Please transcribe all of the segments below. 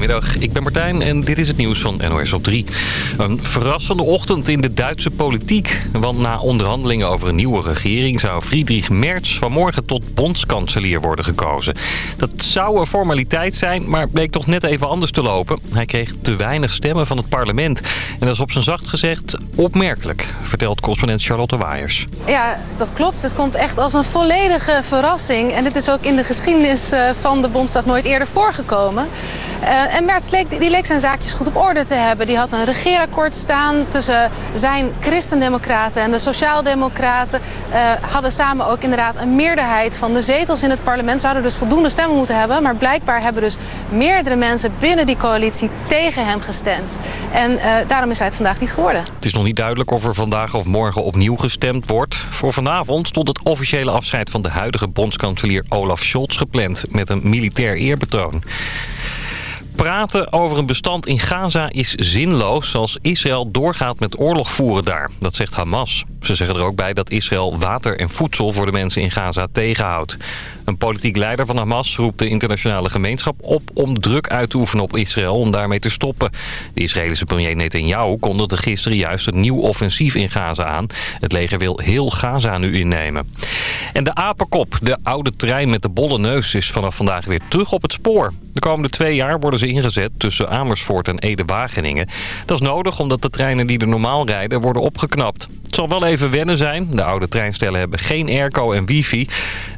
Goedemiddag, ik ben Martijn en dit is het nieuws van NOS op 3. Een verrassende ochtend in de Duitse politiek. Want na onderhandelingen over een nieuwe regering... zou Friedrich Merz vanmorgen tot bondskanselier worden gekozen. Dat zou een formaliteit zijn, maar bleek toch net even anders te lopen. Hij kreeg te weinig stemmen van het parlement. En dat is op zijn zacht gezegd opmerkelijk, vertelt correspondent Charlotte Waaiers. Ja, dat klopt. Het komt echt als een volledige verrassing. En dit is ook in de geschiedenis eh, van de Bondsdag nooit eerder voorgekomen. Uh, en Merz leek, die leek zijn zaakjes goed op orde te hebben. Die had een regeerakkoord staan tussen zijn christendemocraten en de sociaaldemocraten. Uh, hadden samen ook inderdaad een meerderheid van de zetels in het parlement. Zouden dus voldoende stemmen moeten hebben. Maar blijkbaar hebben dus meerdere mensen binnen die coalitie tegen hem gestemd. En uh, daarom is hij het vandaag niet geworden. Het is nog niet duidelijk of er vandaag of morgen opnieuw gestemd wordt. Voor vanavond stond het officiële afscheid van de huidige bondskanselier Olaf Scholz gepland met een militair eerbetoon. Praten over een bestand in Gaza is zinloos als Israël doorgaat met oorlog voeren daar. Dat zegt Hamas. Ze zeggen er ook bij dat Israël water en voedsel voor de mensen in Gaza tegenhoudt. Een politiek leider van Hamas roept de internationale gemeenschap op om druk uit te oefenen op Israël om daarmee te stoppen. De Israëlische premier Netanyahu kondigde gisteren juist een nieuw offensief in Gaza aan. Het leger wil heel Gaza nu innemen. En de Apenkop, de oude trein met de bolle neus, is vanaf vandaag weer terug op het spoor. De komende twee jaar worden ze ingezet tussen Amersfoort en Ede-Wageningen. Dat is nodig omdat de treinen die er normaal rijden worden opgeknapt. Het zal wel even wennen zijn. De oude treinstellen hebben geen airco en wifi.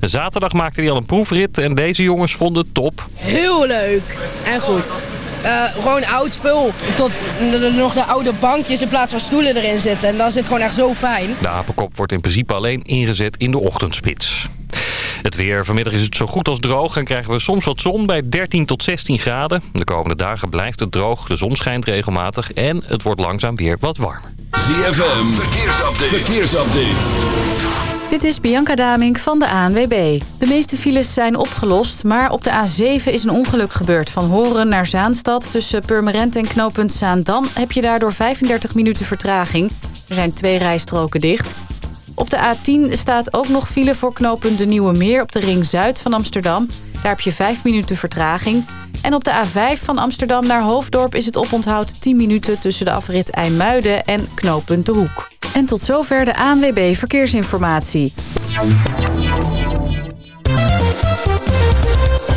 Zaterdag maakte hij al een proefrit en deze jongens vonden het top. Heel leuk en goed. Uh, gewoon oud spul. Tot nog de oude bankjes in plaats van stoelen erin zitten. En dan zit het gewoon echt zo fijn. De apenkop wordt in principe alleen ingezet in de ochtendspits. Het weer. Vanmiddag is het zo goed als droog en krijgen we soms wat zon bij 13 tot 16 graden. De komende dagen blijft het droog, de zon schijnt regelmatig en het wordt langzaam weer wat warmer. ZFM, verkeersupdate. verkeersupdate. Dit is Bianca Damink van de ANWB. De meeste files zijn opgelost, maar op de A7 is een ongeluk gebeurd. Van Horen naar Zaanstad tussen Purmerend en knooppunt Zaandam... heb je daardoor 35 minuten vertraging. Er zijn twee rijstroken dicht. Op de A10 staat ook nog file voor knooppunt De Nieuwe Meer... op de ring Zuid van Amsterdam. Daar heb je 5 minuten vertraging. En op de A5 van Amsterdam naar Hoofddorp is het oponthoud 10 minuten... tussen de afrit IJmuiden en knooppunt De Hoek. En tot zover de ANWB Verkeersinformatie.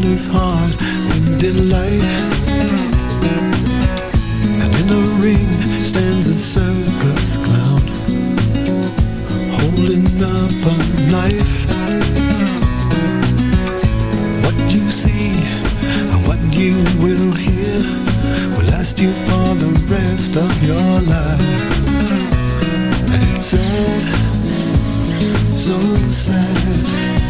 Fill his heart with delight. And in a ring stands a circus clown holding up a knife. What you see and what you will hear will last you for the rest of your life. And it's sad, so sad.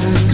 time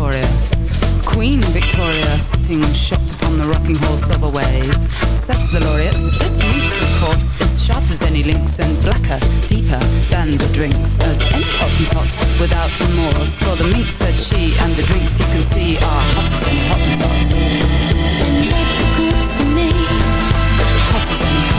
Victoria. Queen Victoria, sitting shocked upon the rocking horse of a way, said to the laureate, This minx, of course, is sharp as any lynx and blacker, deeper than the drinks, as any hottentot without remorse. For the mink said she, and the drinks you can see are hot as any hottentot. Make the goods for me, hot as any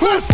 Who's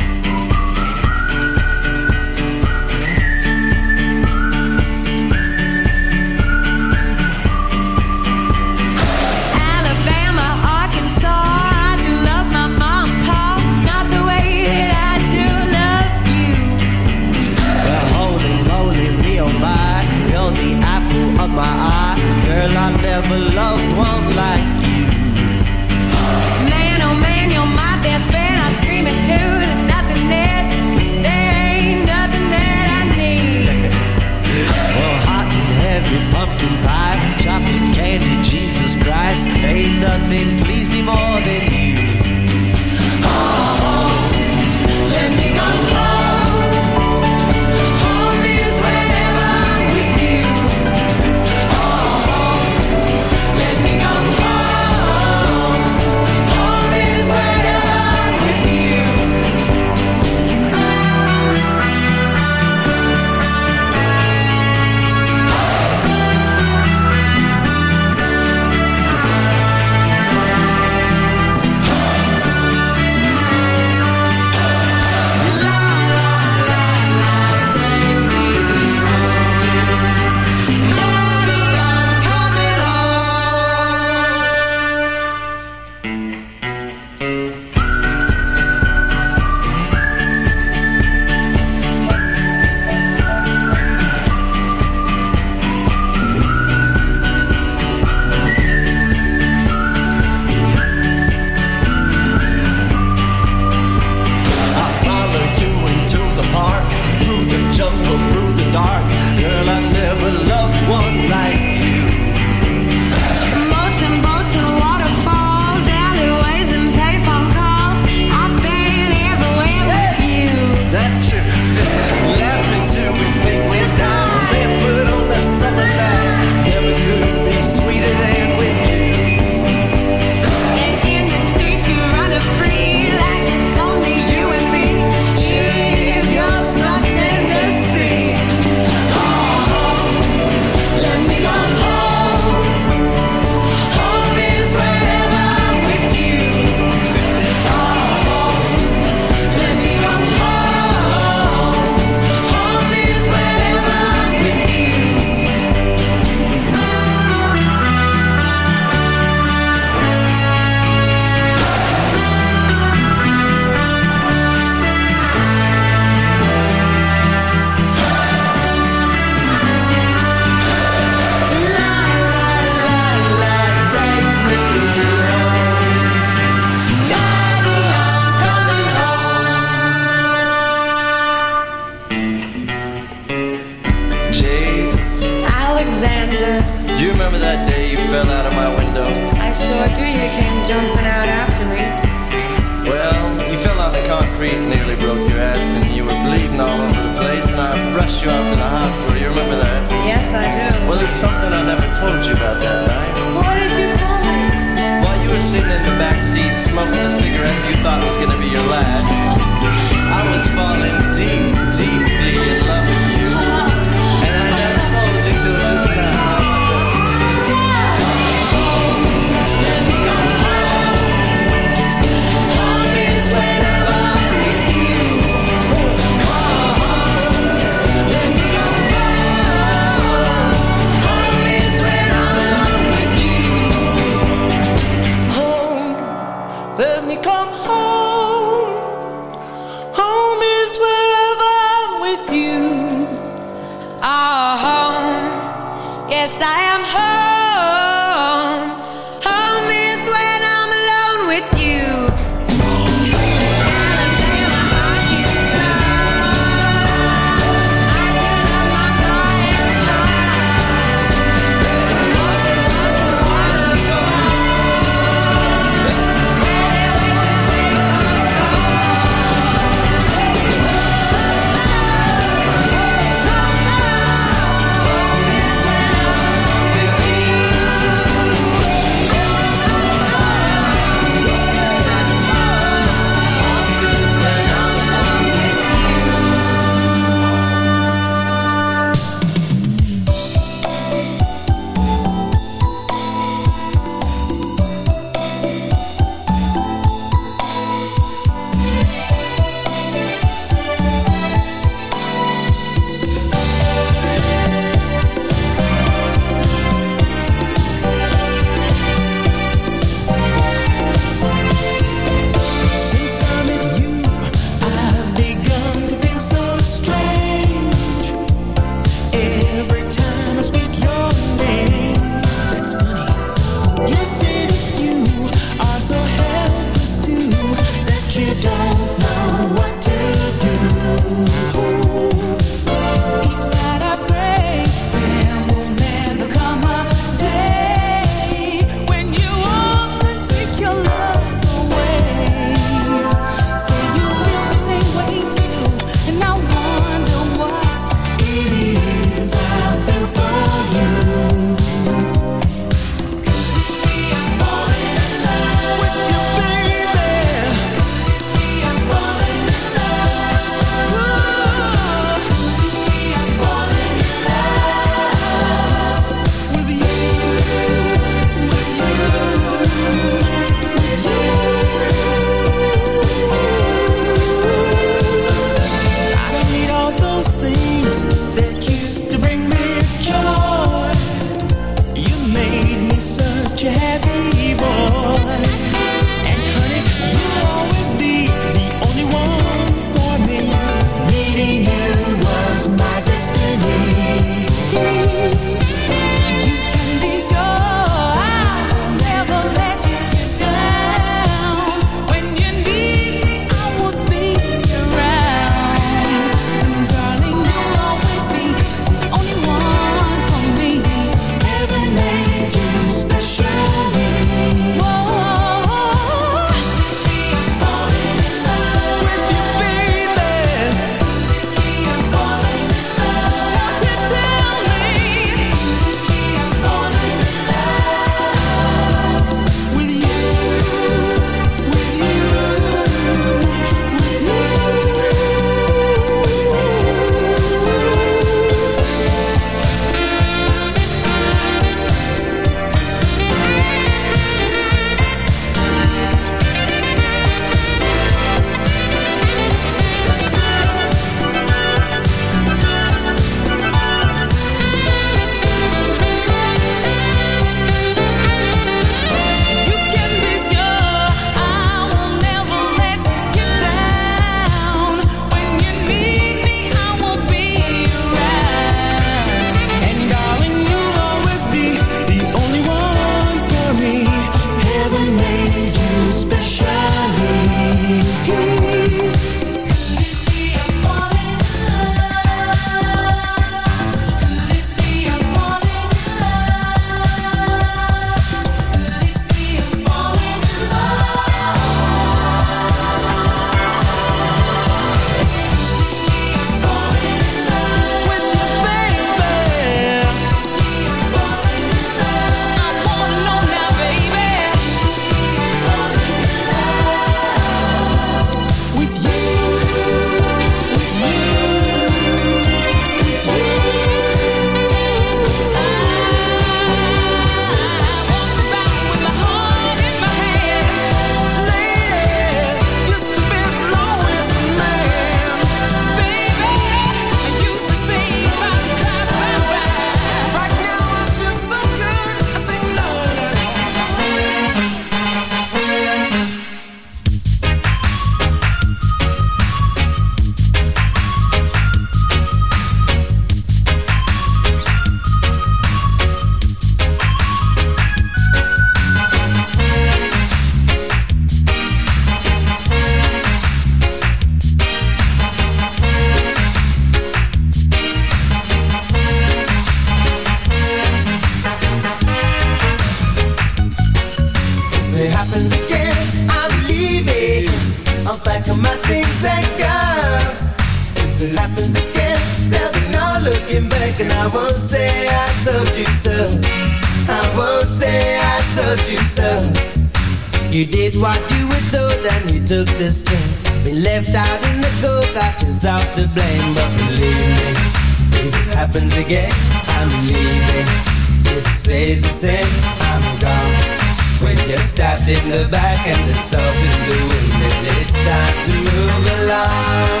shots in the back and the salt in the wind And it's time to move along.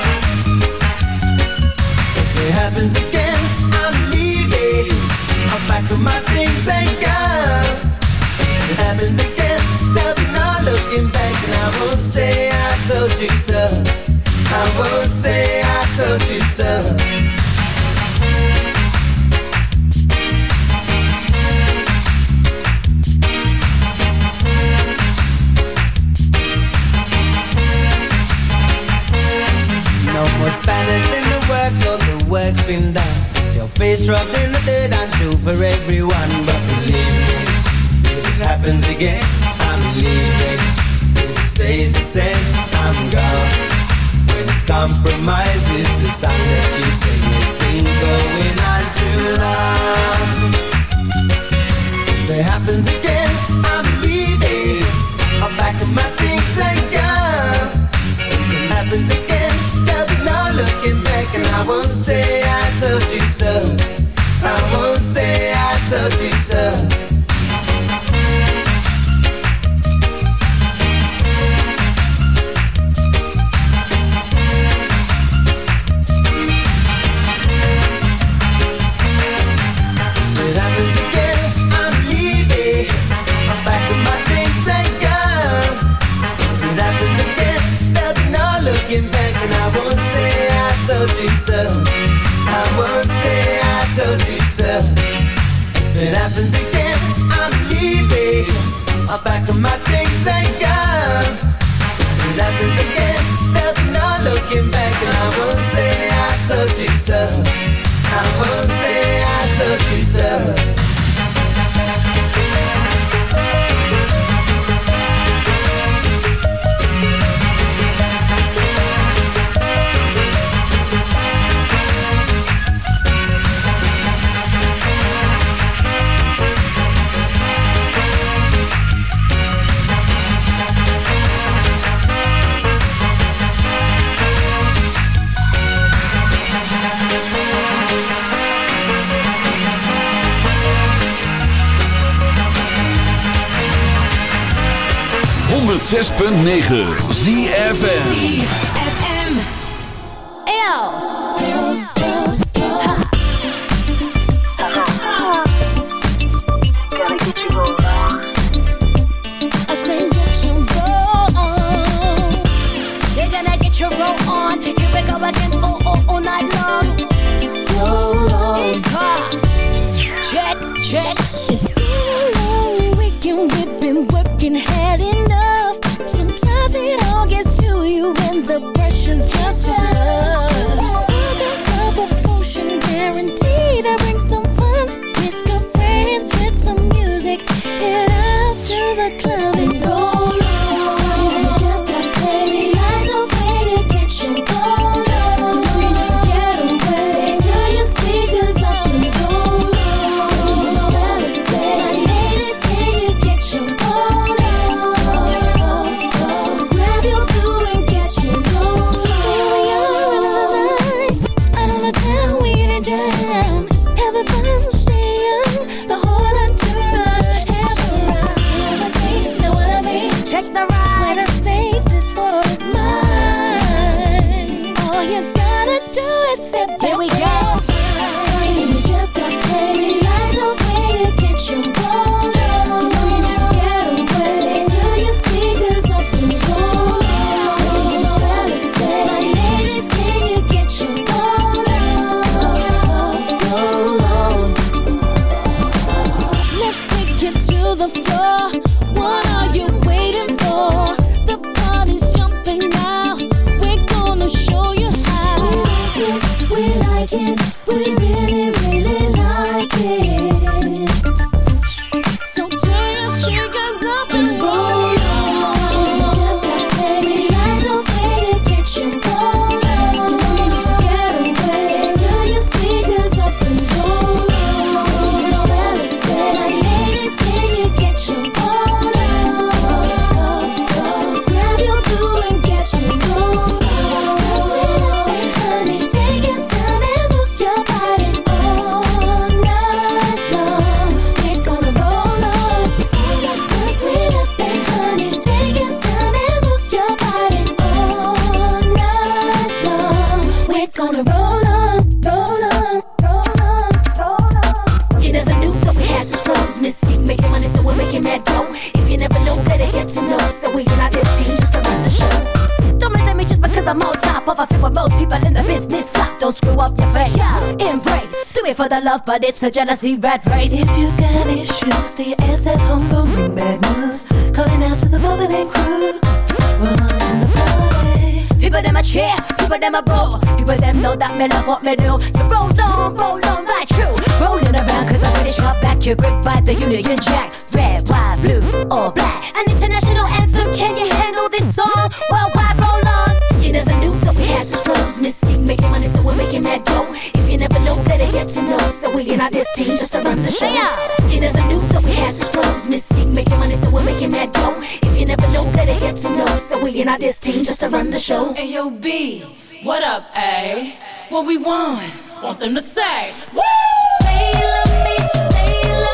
If it happens again, I'm leaving. I'm back up my things and gone. If it happens again, there'll be no looking back And I won't say I told you so. I won't say I told you so. the works, all the work's been done. Your face rubbed in the dirt, true for everyone But believe me, if it happens again, I'm leaving. If it stays the same, I'm gone. When it compromises, the sign that you It's been going on too long. If it happens again won't say I told you so. I won't say I told you so. looking back and I won't say I told you so. I won't say I told you so. 106.9 ZFM. It's the a jealousy red race. If you've got issues, stay your ass at home, don't bring bad news. Calling out to the moment and crew. Woman in the party. People them a cheer, people them a boo. People them know that me love what me do. So roll on, roll on, right true. Rolling around cause I'm British back. You're gripped by the Union Jack. Red, white, blue, or black. An international anthem, can you handle this song? Worldwide, roll on. You never knew that we had such flows. Missing, making money, so we're making mad dough get to know So we in our this team just to run the show yeah. You never knew that we had such flows Mystique making money so we're making mad dough If you never know, better get to know So we in our this team just to run the show Ayo B, what up A? What we want? Want them to say Woo! Say you love me, say you love me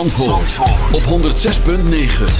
Zandvoort, op 106.9